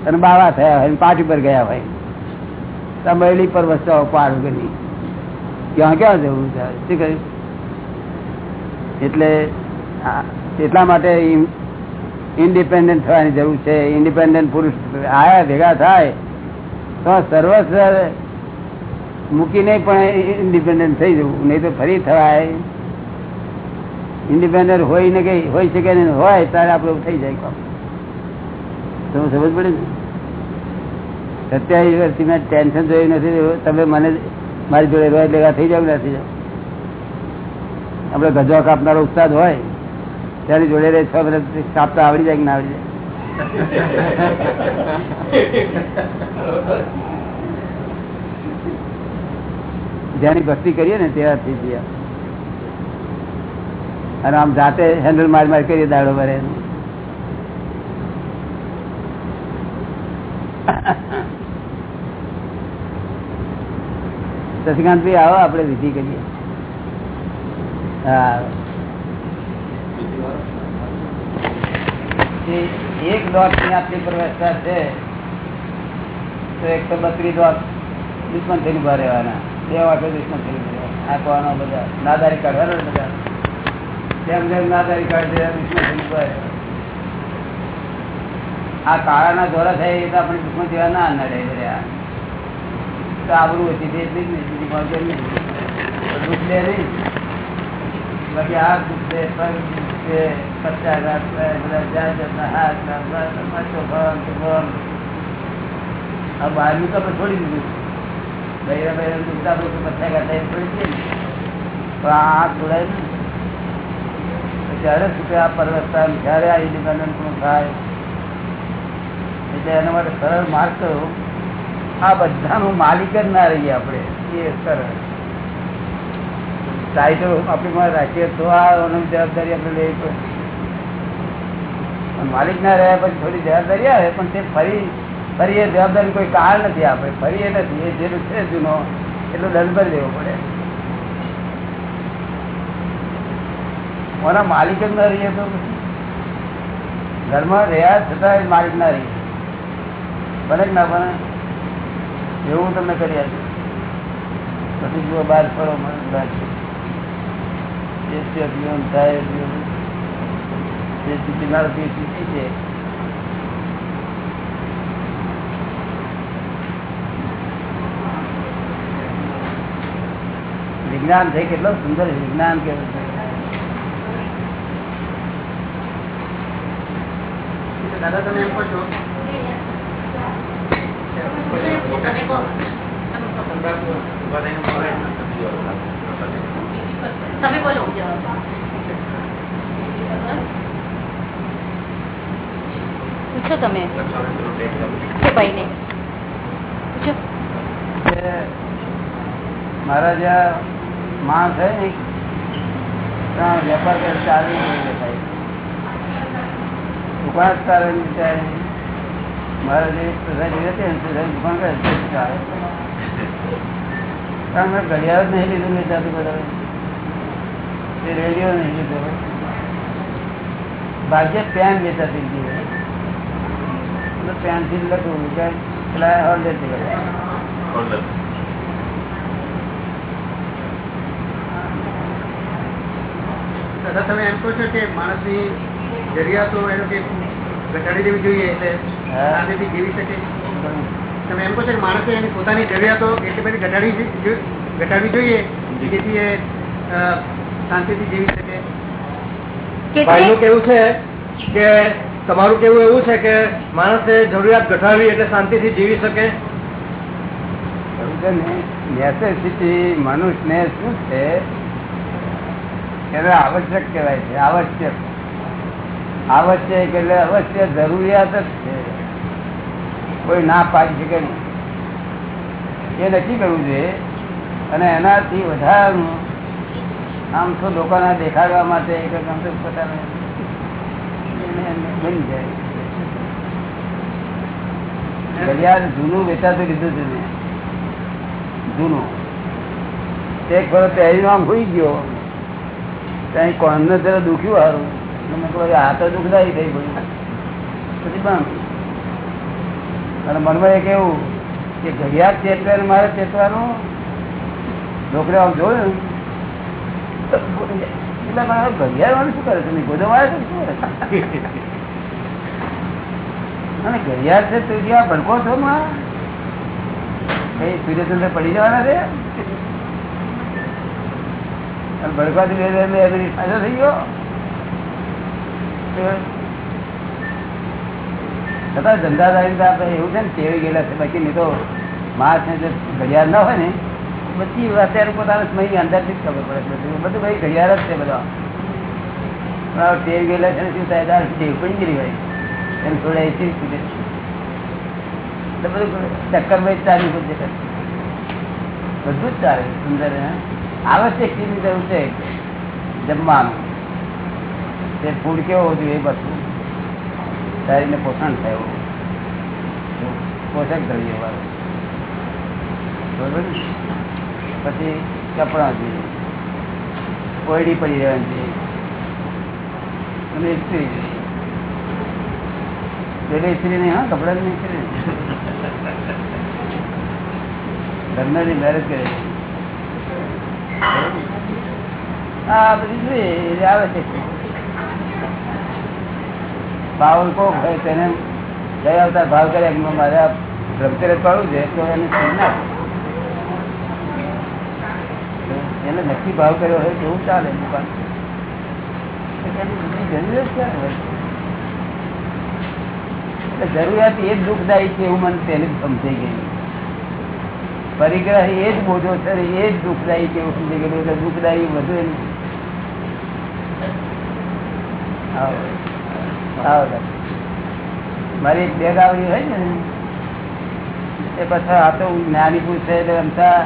અને બાવા થયા હોય પાઠ ઉપર ગયા હોય. તમારી પરવસતાઓ પાર કરી ક્યાં ક્યાં જવું શું કહ્યું? એટલે એટલા માટે ઇન્ડિપેન્ડન્ટ થવાની જરૂર છે. ઇન્ડિપેન્ડન્ટ પુરુષ આયા ભેગા થાય તો સર્વસ્વ મૂકીને પણ ઇન્ડિપેન્ડન્ટ થઈ જવું. નહીં તો ફરી થવાય. ઇન્ડિપેન્ડન્ટ હોય ને કઈ હોય શકે ને હોય ત્યારે આપણું થઈ જાય કામ. તમે સમજ પડે ને? સત્યાવીસ વર્ષથી મેં ટેન્શન જોયું નથી તમે મને મારી જોડે રોજ ભેગા થઈ જાવ નથી જાવ આપણે ગજવા કાપનારો ઉસ્તાદ હોય ત્યારે જોડે રહે છ વર્ષ કાપતા આવડી જાય કે ના આવડી જાય? જેની ભક્તિ કરીએ ને તેવાથી જ અને આમ જાતે હેન્ડલ માર માર કરીએ દાડો ભરે. શશિકાંત ભાઈ, આવો, આપણે વિધિ કરીએ. એક ડોટની આપણી પર વ્યવસ્થા છે, તો એક તો બત્રીસ ડોટ દુશ્મન થઈને ઊભા બે વાગે દુશ્મન થઈને. આ કોવાનો બધા નાદારી કાઢવાના બધા. આ કાળાના દોરા થાય એ તો આપણે દુશ્મન જેવા ના નડે તો આવડું ઓછી છે એટલી જ નહીં કોઈ નહીં. દુઃખ લે નહીં. બાકી આ દુઃખ દે પગ દુઃખ પચાસ જાત જાતના હાથ ના. આ બહારનું તો આપણે છોડી દીધું. બૈરા બૈરા દુઃખ તો આપણે પચાઘાત થાય, એ છોડી દઈએ ને. પણ આ છોડાય ને ત્યારે છૂટે આ પરવસ્તા ત્યારે આ ઇન્ડિપેન્ડન્ટનું થાય. એટલે એના માટે સરળ માર્ગ કયો આ બધાનું માલિક જ ના રહીએ આપણે. એ સરળ. ટાઈટલ આપણી પાસે રાખીએ તો આ જવાબદારી આપણે લેવી પડે. માલિક ના રહ્યા પછી થોડી જવાબદારી આવે, પણ તે ફરી ફરી એ જવાબદારી કોઈ કાળ નથી આપણે. ફરી એ નથી. એ જેટલું છે જૂનો, એટલું દંડ પર દેવો પડે. ઓના માલિક જ ના રહીએ તો ઘરમાં રહ્યા છતાં માલિક ના રહીએ. બને ના બને? એવું તમને કરી આપ્યું પછી જુઓ બહાર ફરો બહાર એ છે પીવન થાય પીવન. જે પીનાર પી છે વિજ્ઞાન છે, કેટલો સુંદર વિજ્ઞાન કેવું છે દાદા તમે એમ કહો છો? તમે બોલો પૂછો તમે. કે ભાઈને. પૂછો. મારા જ્યાં માણસ છે ને ત્યાં વેપાર કરે ચાલી નહીં દેખાય દુકાન જ ચાલે નહીં ચાલે નહીં. મારા જે સોસાયટી રહેતી ને સોસાયટી દુકાન કરે? તે ચાલે કારણ મેં ઘડિયાળ નહીં લીધું વેચાતું બધા એ રેડિયો નહીં લીધો. ભાગ્ય પેન લેતા થઈ ગયું. પેનથી લખવું કે પેલા કર્યા દાદા તમે એમ કહો છો કે માણસની જરૂરિયાતો એનો કે ઘટાડી દેવી જોઈએ એટલે હા. જીવી શકે. તમે એમ કહો છો કે માણસે એની પોતાની જરૂરિયાતો એટલી બધી ઘટાડી ઘટાડવી જોઈએ જેથી એ શાંતિથી જીવી શકે. ભાઈનું કેવું છે કે તમારું કેવું એવું છે કે માણસે જરૂરિયાત ઘટાડવી એટલે શાંતિથી જીવી શકે? નેસેસિટી મનુષ્યને શું છે? એને આવશ્યક કહેવાય છે આવશ્યક. આવશ્યક એટલે અવશ્ય જરૂરિયાત જ છે. કોઈ ના પાડી શકે નહીં. એ નક્કી કરવું જોઈએ. અને એનાથી વધારાનું આમ તો લોકોના દેખાડવા માટે એક આમ તો પોતાને એને એને બની જાય. ઘડિયાળ જૂનું વેચાતું લીધું છે મેં. જૂનું. એક વખત પહેરીને આમ હોઈ ગયો. ત્યાં કોણને જરા દુખ્યું સારું ઘડિયાળ ચેતવે મારે ચેતવાનું? છોકરે આમ જોયું. એટલે ઘડિયાળ વાળું શું કરે છે? ગોદો મારે શું અને ઘડિયાળ છે તું જ્યાં ભડકો છો માં? કઈ સૂર્યચંદ્ર પડી જવાના છે? ભડકવાથી થઈ ગયો? છતાં ધંધાદારી આપણે એવું છે ને ટેવી ગયેલા છે. બાકી નહીં તો માણસ ને ઘડિયાળ ના હોય ને બધી અત્યારે પોતાના સમયની અંદરથી જ ખબર પડે બધું. ભાઈ ઘડિયાળ જ છે બધા. સુંદર? આવશ્યક ચીજ એવું છે. જમવાનું. તે ફૂડ કેવો હોવો જોઈએ બધું. શરીરને પોષણ થાય પોષક દ્રવ્ય વાળું. બરોબર પછી કપડા જોઈએ કોયડી પડી રહેવાની જોઈએ અને ઇસ્ત્રી જોઈએ પેલી ઇસ્ત્રી નહીં, હા કપડાની નહીં ઇસ્ત્રી નહીં. ઘરની મેરેજ કરે હા બધી જોઈએ આવે છે. બાવન કોક હોય તેને ગયા આવતા ભાવ કરે કે મારે આ બ્રહ્મચર્ય પાડવું છે, તો એને એને નક્કી ભાવ કર્યો હોય એવું ચાલે દુકાન જરૂરિયાત એ જ દુઃખદાયી છે એવું મને પહેલે સમજાઈ ગયું. પરિગ્રહ એ જ બોધો છે એ જ દુઃખદાયી એવું સમજાઈ ગયું. દુઃખદાયી આવો સાહેબ. મારી બેગ આવી હોય ને, એ પછી આ તો જ્ઞાની પુરુષ છે, એટલે અમતા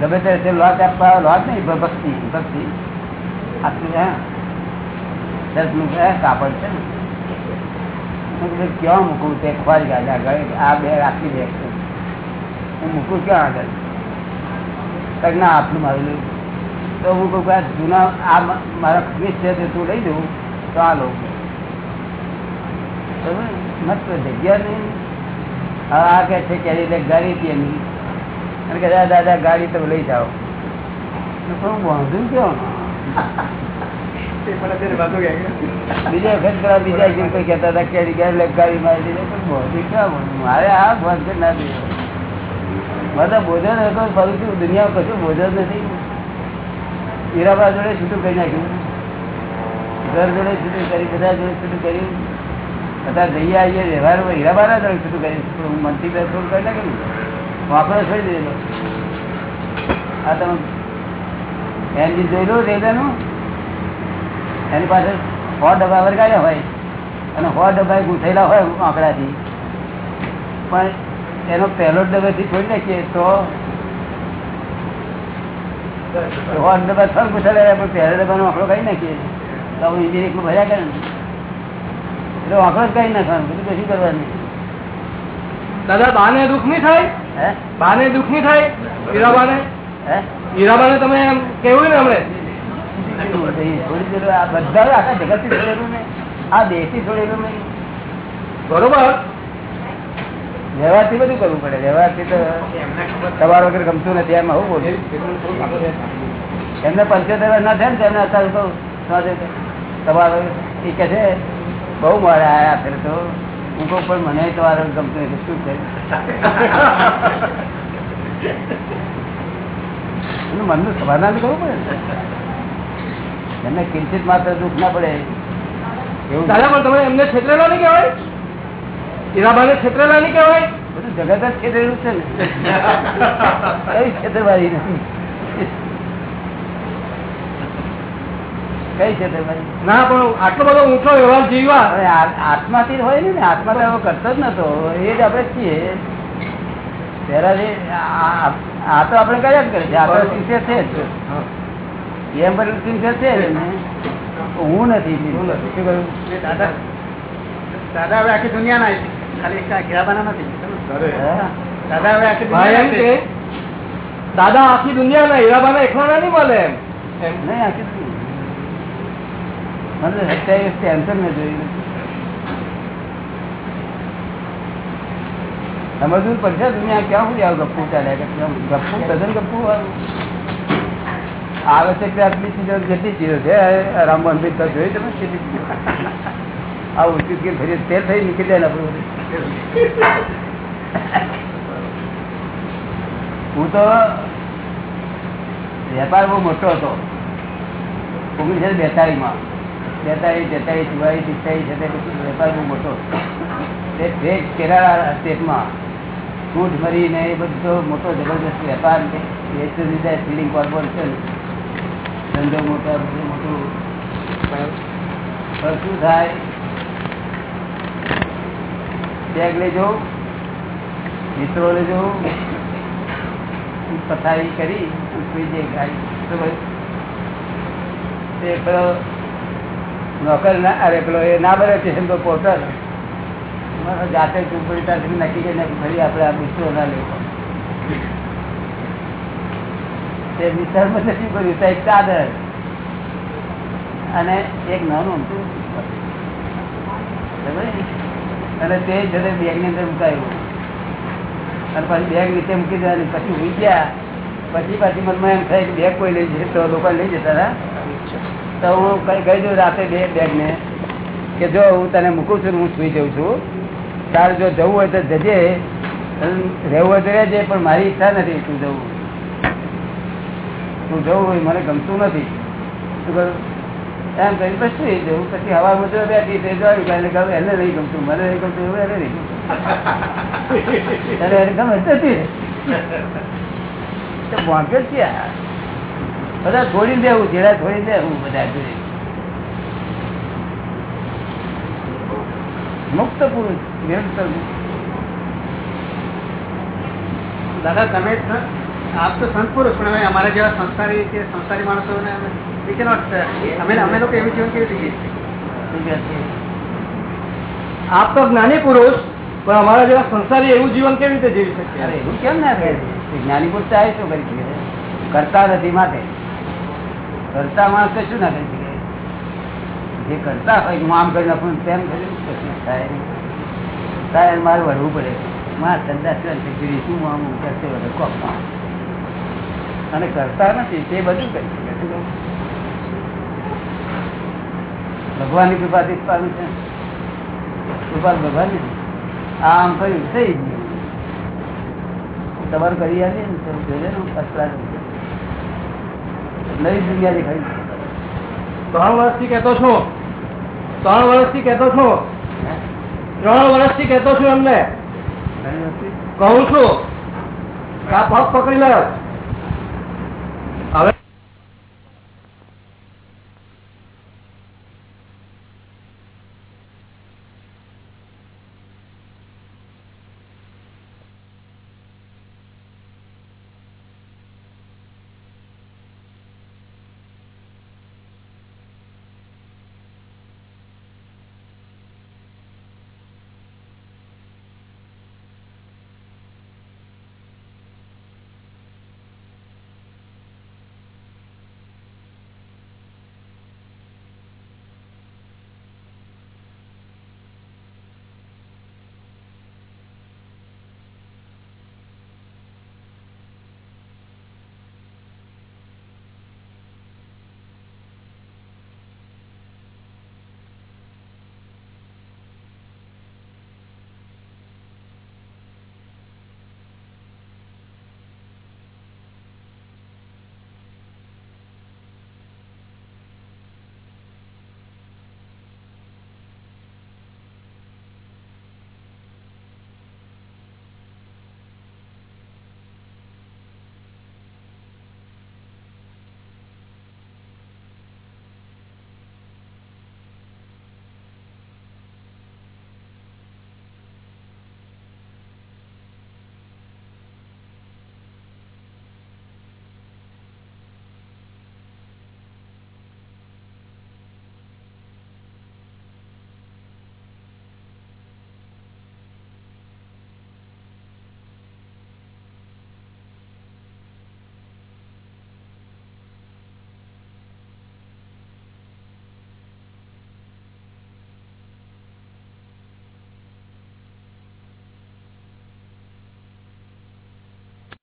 ગમે તે લોટ આપવા લોટ નહીં ભક્તિ ભક્તિ. આટલું હા. દસનું કાપડ છે ને. ક્યાં મૂકું તે ખોરી ગયા આ બે આટલી બેગ છે. હું મૂકું ક્યાં આગળ? કંઈક ના આટલું મારેલું તો હું કહું જૂના, આ મારા ખમીસ છે તે તું લઈ દઉં તો આ લઉં? મસ્ત જગ્યા નહીં હવે આ કે છે કે એટલે ગાડી હતી અને કે દાદા ગાડી તો લઈ જાઓ. પણ વાંધું કેવું બીજા વખત બીજા જેમ કોઈ કહેતા હતા કેરી ગાડી ગાડી મારી દીધી. પણ વાંધું ક્યાં? મારે આ વાંધો ના થયો. મારે તો બોજો ને તો છું દુનિયા કશું ભોજન નથી. હીરાબા જોડે છૂટું કરી નાખ્યું. ઘર જોડે છૂટું કરી, બધા જોડે છૂટું કર્યું. અત્યારે જઈએ આવીએ, વ્યવહાર હીરાબાર જ જોડે છૂટું કરીશ હું મનથી બે થોડું કરી નાખ્યું વાપરો છોડી દીધેલો આ તમે એન્જિન જોઈ લો રેલવેનું એની પાસે સો ડબ્બા વરગાડ્યા હોય અને સો ડબ્બા ગૂંથેલા હોય આંકડાથી પણ એનો પહેલો ડબ્બેથી છોડી નાખીએ તો સો ડબ્બા છ ગૂંથેલા પણ પહેલો ડબ્બાનો આંકડો કાઢી નાખીએ. તો આપણે ઇન્જિન એકલું ભર્યા કરે ને. એટલે આંકડો જ કાઢી નાખવાનું બધું કશું કરવાનું દાદા બાને દુઃખ નહીં થાય? બાને દુઃખ નહીં થાય? હીરાબાને? હીરાબાને તમે એમ કેવું ને હમણે? આ બધા આખા જગતથી છોડેલું ને આ દેશથી છોડેલું નહીં. બરોબર. વ્યવહારથી બધું કરવું પડે. વ્યવહારથી તો તમારા વગર ગમતું નથી. એમ આવું બોલું? એમને પંચોતેર ના થાય ને તેમને અત્યારે કહું એ કે છે બહુ મારે આયા ફેર તો. હું કહું પણ મને તમારે ગમતું નથી. શું છે? એનું મનનું સમાધાન કરવું પડે એમને કિંચિત માત્ર દુઃખ ના પડે. એવું દાદા પણ તમે એમને છેતરેલા નહીં કહેવાય? હીરાબાને છેતરેલા નહીં કહેવાય? બધું જગત જ છેતરેલું છે ને. કઈ છેતરવાળી નથી. કઈ છે ના પણ આટલો બધો ઊંચો વ્યવહાર જીવવા. આત્માથી હોય ને આત્મા તો કરતો જ નતો. એ જ આપણે છીએ. આ આ- આ તો આપણે કયા જ કરે છે. આ તો સિન્સિયર છે જ. એમ બધું સિન્સિયર છે જ ને. હું નથી શું કહ્યું? દાદા દાદા હવે આખી દુનિયાના ખાલી ઘેરાબાના નથી. હા? દાદા હવે આખી છે. દાદા આખી દુનિયાના હીરાબાના એકલાના નહીં મળે એમ? એમ? નહીં આખી જ નહીં. મને તો સત્યાવીસ ટેન્શન મેં જોયું નથી. સમજવું પડશે દુનિયા ક્યાં સુધી આવું ગપ્પુ ચાલ્યા કરે છે? આમ ગપ્પુ તદ્દન ગપ્પુ આવું. આવે છે કે આટલી ચીજો જેટલી ચીજો છે રામબન ભાઈ તો જોઈ તમે કેટલી ચીજો આ ઉચિત કે ફરી તેલ થઈ નીકળી જાય ને આપણું હું તો વેપાર બહુ મોટો હતો ઓગણીસો બેતાળીસ માં તેતાલીસ ચુવાલીસ પિસ્તાળીસ વેપાર બહુ મોટો. તે ભેજ કેરાળા સ્ટેટમાં ફૂટ મરીને એ બધો મોટો જબરદસ્ત વેપાર વેચી દીધા ફિલિંગ કોર્પોરેશન. ધંધો મોટા, બધું મોટું. પણ શું થાય? બેગ લેજો, મિત્રો લેજો. પથારી કરી સુઈ જે ગાડી. તે પેલો નોકર ના અરે પેલો એ ના બને સ્ટેશન પર પોર્ટર. જાતે ચૂંટણી તારીખ નક્કી કરીને ફરી આપણે આ બિસ્તરો ના લેવો તે વિસ્તારમાં નથી કર્યું? તો એક ચાદર અને એક નાનું? અને તે જયારે બેગની અંદર મુકાયું. અને પછી બેગ નીચે મૂકી દેવાની. પછી ઉઈ ગયા. પછી પાછી મનમાં એમ થાય કે બેગ કોઈ લઈ જશે તો લોકો લઈ જતા હતા. તો હું કઈ કહી દઉં રાતે બે બેગ ને કે જો હું તને મૂકું છું હું સુઈ જઉં છું તારે જો જવું હોય તો જજે. રહેવું હોય તો રહેજે પણ મારી ઈચ્છા નથી તું જવું. તું જવું હોય મને ગમતું નથી. શું કરું? એમ કરી પછી સુઈ જવું પછી હવા મુજબ બેઠી તે જોયું એને ગમે એને નહીં ગમતું મને નહીં ગમતું એવું એને નહીં ગમતું. એને ગમે તો. તો જ ક્યાં? બધા છોડી દેવું જેડા છોડી દેવું બધા મુક્ત પુરુષ નિરંતર દાદા તમે આપ તો સંત પુરુષ પણ અમારા જેવા સંસ્કારી કે સંસ્કારી માણસોને uh, અમે અમે લોકો એવું જીવન કેવી રીતે? આપ તો જ્ઞાની પુરુષ પણ અમારા જેવા સંસારી એવું જીવન કેવી રીતે જીવી શકીએ? અરે એવું કેમ ના થાય? જ્ઞાની પુરુષ આવે શું કરી કરતા નથી માટે. કરતા માણસ શું ના કરી શકે? જે કરતા હોય હું આમ કરી નાખું તેમ કરી કશું થાય મારે વળવું પડે. મારા ધંધા છે? જુદી શું આમ કરશે બધે કોપમાં અને કરતા નથી, તે બધું કરી શકે. ભગવાનની કૃપાથી પાડું છે. કૃપા ભગવાનની આમ કર્યું, થઈ ગયું. તમારું કરી આવીએ ને, તો જોજે ને class. નવી દુનિયા દેખાય ત્રણ વર્ષથી કહેતો છો? ત્રણ વર્ષથી કહેતો છો? ત્રણ વર્ષથી કહેતો છું એમને? કહું છું. આ પગ પકડી લો?